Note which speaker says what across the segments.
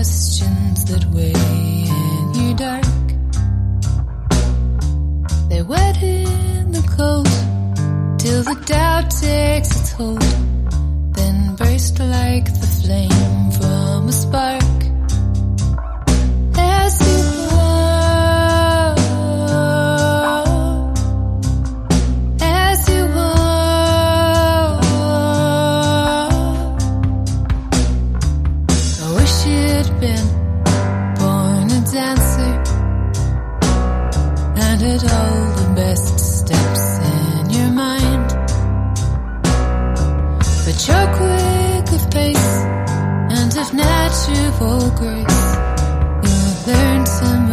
Speaker 1: questions that weigh in you dark. They wet in the cold till the doubt takes its hold, then burst like. All the best steps in your mind. But you're quick of pace and of natural grace. You learn to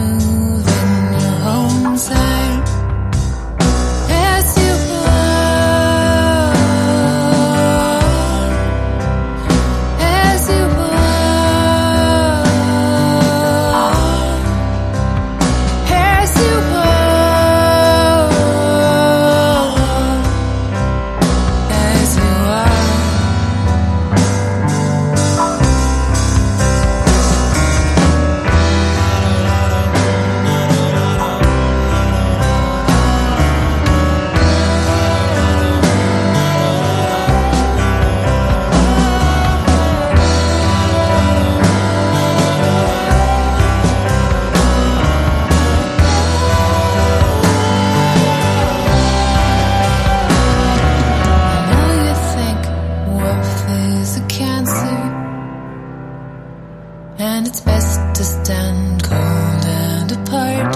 Speaker 1: and it's best to stand cold and apart.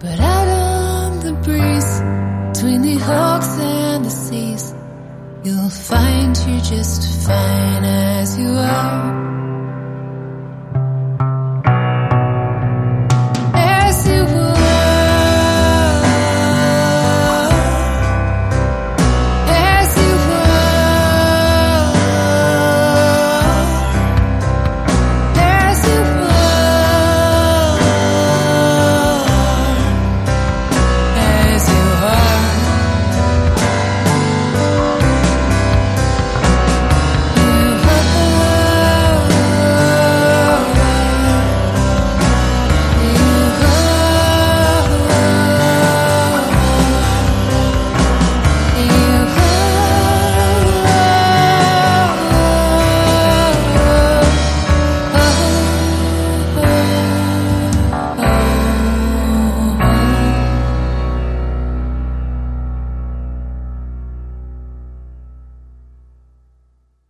Speaker 1: But out on the breeze, between the hawks and the seas, you'll find you're just fine as you are.